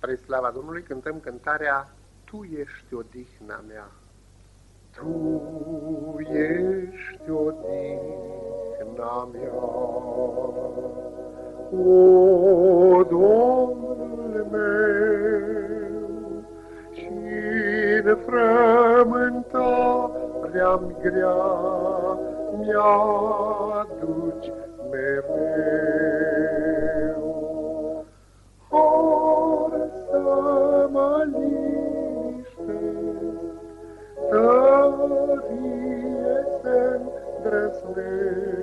Spre slava Domnului cântăm cântarea Tu ești odihna mea. Tu ești odihna mea, o Domnul meu, și-n frământarea-mi grea mi-aduci mereu. Să-ndrăznesc,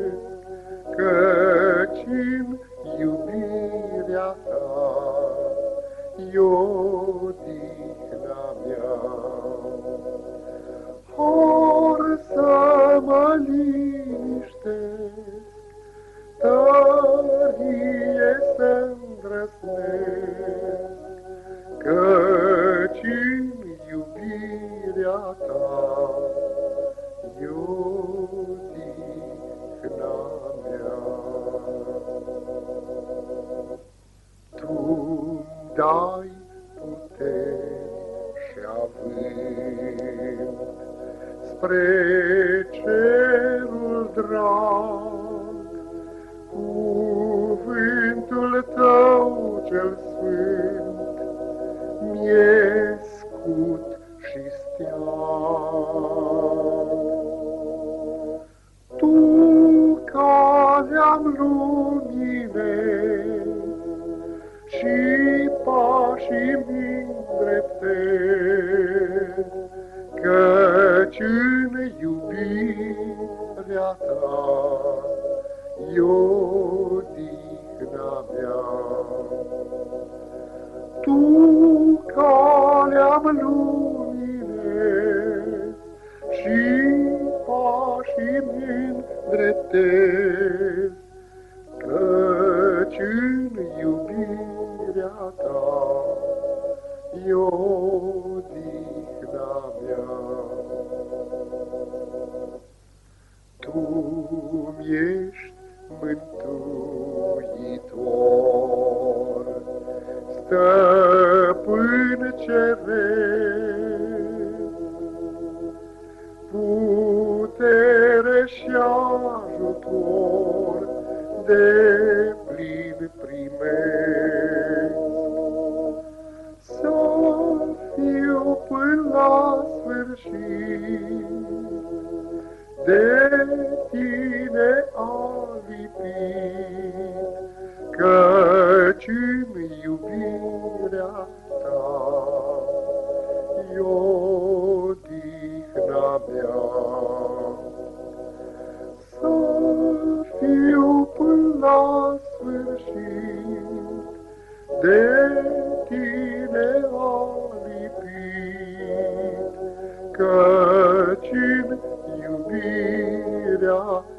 dai putere și avânt spre cerul drag, cuvântul tău cel sfânt mi-e scut și steag. Tu calea-mi lumine ta e odihna mea. Tu calea-m lumine și pașii-mi îndreptezi, Căci în iubirea ta e Tu ești mântuitor, stăpân ceresc, putere și ajutor de plin primesc. Să fiu până la sfârșit de tine alipit, Căci-mi iubirea ta e odihna mea. Să fiu până la sfârșit de tine alipit, Căci-n Oh.